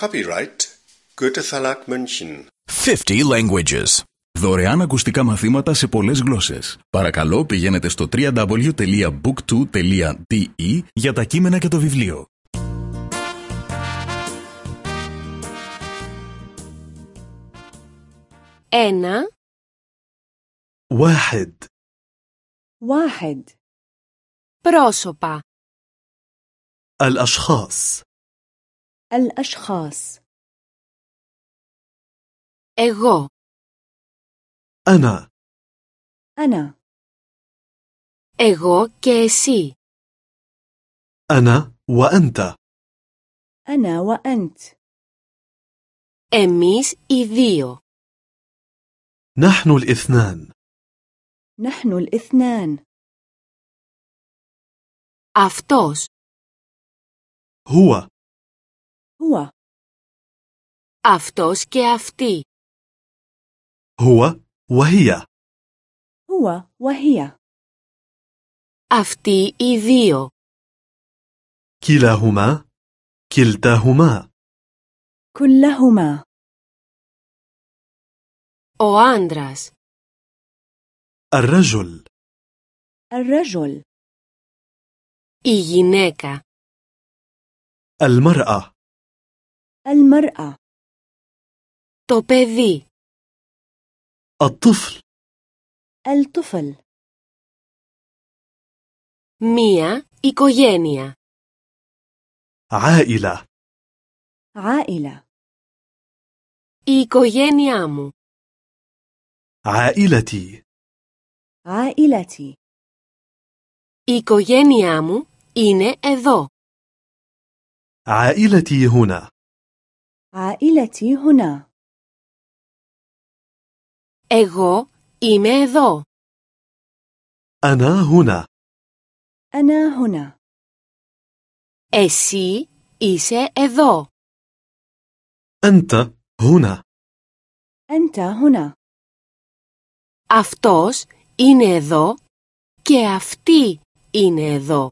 Copyright Goethe Verlag München. 50 languages. Δωρεάν ακουστικά μαθήματα σε πολλές γλώσσες. Παρακαλώ πηγαίνετε στο www.book2.de για τα κείμενα και το βιβλίο. Ένα, واحد واحد πρόσωπα, الأشخاص الأشخاص εγώ, أنا أنا εγώ και εσύ, أنا وأنت أنا وأنت εμείς οι δύο, نحن الاثنان نحن الاثنان αυτός, هو هو αυτός και αυτή, هو وهي هو وهي αυτοί οι δύο, كلاهما كلتاهما كلهما ο άντρας, الرجل الرجل η γυναίκα, المرأة المرأة το παιδί, الطفل الطفل μία οικογένεια, عائلة عائلة η οικογένειά μου, عائلتي عائلتي η οικογένειά μου είναι εδώ, عائلتي هنا عائلتي هنا εγώ είμαι εδώ, أنا هنا أنا هنا εσύ είσαι εδώ, أنت هنا أنت هنا αυτός είναι εδώ και αυτή είναι εδώ.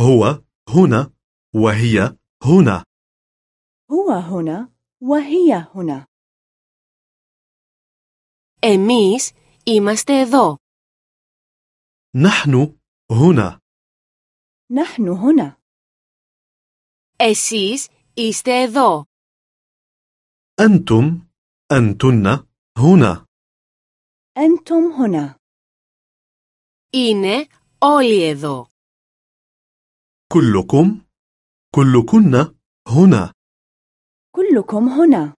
هو هنا وهي هنا هو هنا وهي هنا Εμείς είμαστε εδώ. نحن هنا نحن هنا Εσείς είστε εδώ. أنتم أنتن هنا أنتم هنا Είναι όλοι εδώ. كلكم كلكن هنا كلكم هنا.